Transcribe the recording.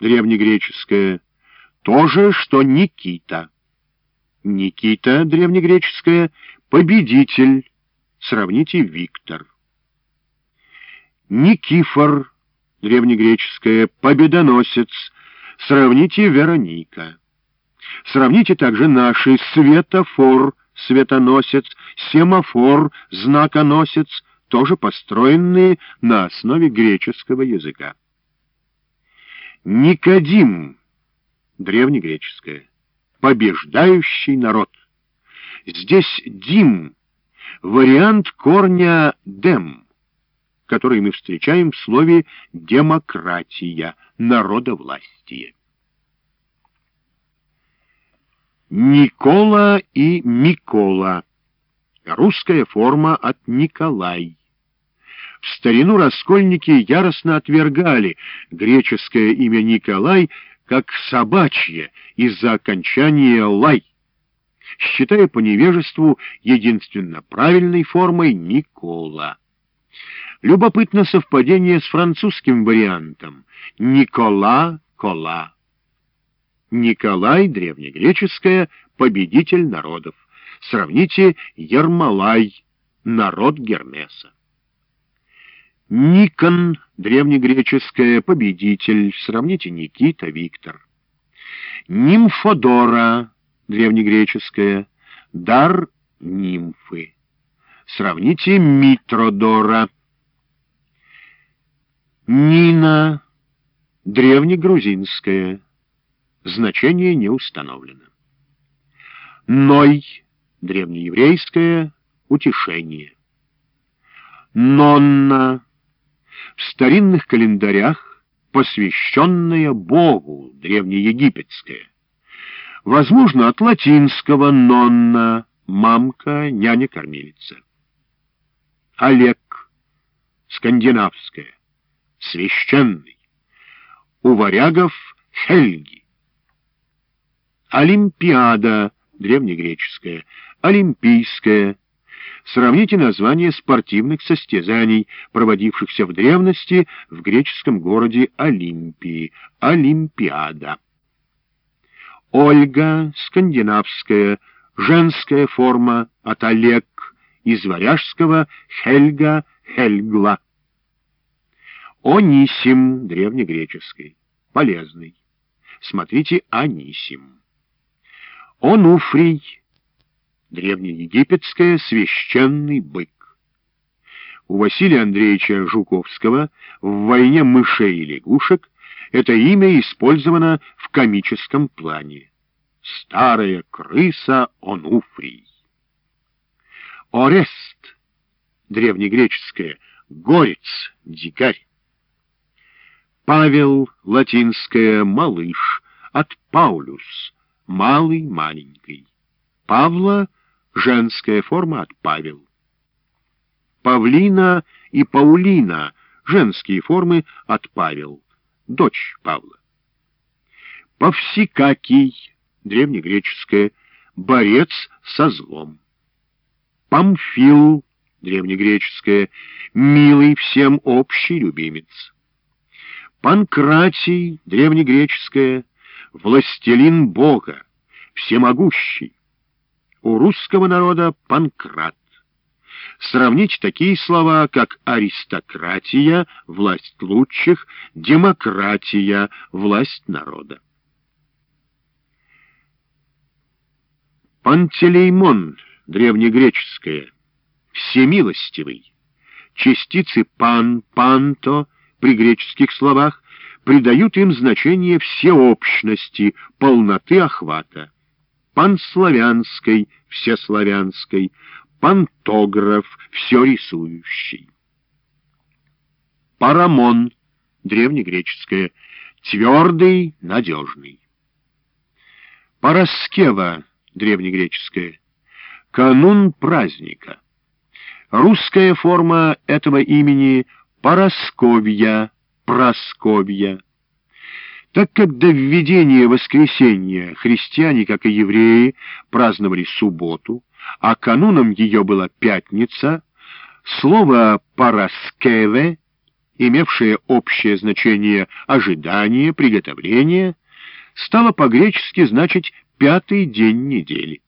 древнегреческое, то же, что Никита. Никита, древнегреческое, победитель, сравните Виктор. Никифор, древнегреческое, победоносец, сравните Вероника. Сравните также наши светофор, светоносец, семафор, знаконосец, тоже построенные на основе греческого языка. Никодим, древнегреческое, побеждающий народ. Здесь «дим» — вариант корня «дем», который мы встречаем в слове «демократия», «народовластие». Никола и Микола. Русская форма от Николай. В старину раскольники яростно отвергали греческое имя Николай как собачье из-за окончания «лай», считая по невежеству единственно правильной формой Никола. Любопытно совпадение с французским вариантом «Никола-кола». Николай, древнегреческое, победитель народов. Сравните Ермолай, народ Гермеса. Никон, древнегреческое, победитель. Сравните Никита, Виктор. Нимфодора, древнегреческое, дар нимфы. Сравните Митродора. Нина, древнегрузинское, значение не установлено. Ной, древнееврейское, утешение. Нонна, в старинных календарях посвященная Богу, древнеегипетское. Возможно, от латинского «нонна» — мамка, няня-кормилица. Олег, скандинавское, священный. У варягов — Хельги. Олимпиада, древнегреческая, олимпийская. Сравните название спортивных состязаний, проводившихся в древности в греческом городе Олимпии. Олимпиада. Ольга, скандинавская, женская форма от Олег, из варяжского Хельга, Хельгла. Онисим, древнегреческий, полезный. Смотрите Анисим. Онуфрий, древнеегипетское священный бык. У Василия Андреевича Жуковского в «Войне мышей и лягушек» это имя использовано в комическом плане. Старая крыса Онуфрий. Орест, древнегреческое, горец, дикарь. Павел, латинское, малыш, от Паулюс, малый, маленький. Павла — женская форма от Павел. Павлина и Паулина — женские формы от Павел, дочь Павла. Павсикакий — древнегреческое, борец со злом. Памфил — древнегреческое, милый всем общий любимец. Панкратий — древнегреческое, властелин Бога, всемогущий. У русского народа Панкрат. Сравнить такие слова, как аристократия, власть лучших, демократия, власть народа. Пантелеймон, древнегреческое, всемилостивый. Частицы пан, панто при греческих словах придают им значение всеобщности, полноты охвата. Панславянской, всеславянской, пантограф, все рисующий. Парамон, древнегреческое, твердый, надежный. Параскева, древнегреческое, канун праздника. Русская форма этого имени Парасковья, Просковья. Так как до введения воскресенья христиане, как и евреи, праздновали субботу, а кануном ее была пятница, слово «параскеве» имевшее общее значение ожидание, приготовление, стало по-гречески значить «пятый день недели».